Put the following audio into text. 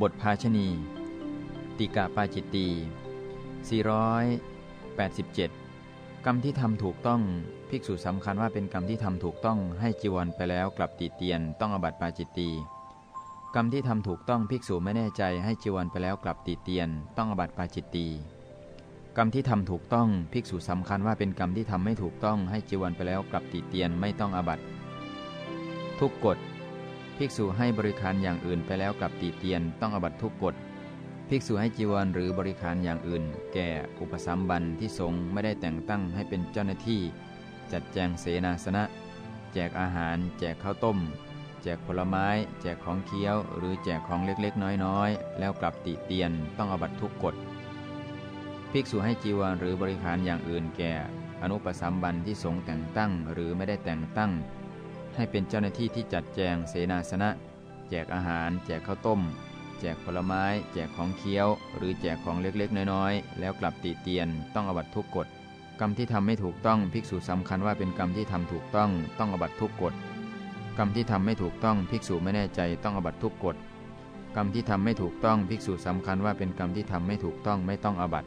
บทภาชณี ติกะปาจิตตี 487 กรรมที่ทำถูกต้อง ภิกษุสำคัญว่าเป็นกรรมที่ทำถูกต้องให้จีวรไปแล้วกลับติเตียนต้องอบัติปาจิตตี กรรมที่ทำถูกต้องภิกษุไม่แน่ใจให้จีวรไปแล้วกลับติเตียนต้องอบัติปาจิตตี กรรมที่ทำถูกต้องภิกษุสำคัญว่าเป็นกรรมที่ทำไม่ถูกต้องให้จีวรไปแล้วกลับติเตียนไม่ต้องอบัติทุกกฎ ภิกษุให้บริการอย่างอื่นไปแล้วกลับตีเตียนต้องอบัตทุกกฎ ภิกษุให้จีวรหรือบริการอย่างอื่น แก่อุปสัมบันที่ทรงไม่ได้แต่งตั้งให้เป็นเจ้าหน้าที่ จัดแจงเสนาสนะ แจกอาหาร แจกข้าวต้ม แจกผลไม้ แจกของเคี้ยว หรือแจกของเล็กๆ น้อยๆ แล้วกลับติเตียนต้องอบัตทุกกฎ ภิกษุให้จีวรหรือบริการอย่างอื่นแก่อนุปสัมบันที่ทรงแต่งตั้งหรือไม่ได้แต่งตั้ง ให้เป็นเจ้าหน้าที่ที่จัดแจงเสนาสนะ แจกอาหาร แจกข้าวต้ม แจกผลไม้ แจกของเคี้ยว หรือแจกของเล็กๆ น้อยๆ แล้วกลับติเตียนต้องอบัตทุกกฎกรรมที่ทำไม่ถูกต้องภิกษุสำคัญว่าเป็นกรรมที่ทำถูกต้องต้องอบัตทุกกฎกรรมที่ทำไม่ถูกต้องภิกษุไม่แน่ใจต้องอบัตทุกกฎกรรมที่ทำไม่ถูกต้องภิกษุสำคัญว่าเป็นกรรมที่ทำไม่ถูกต้องไม่ต้องอบัต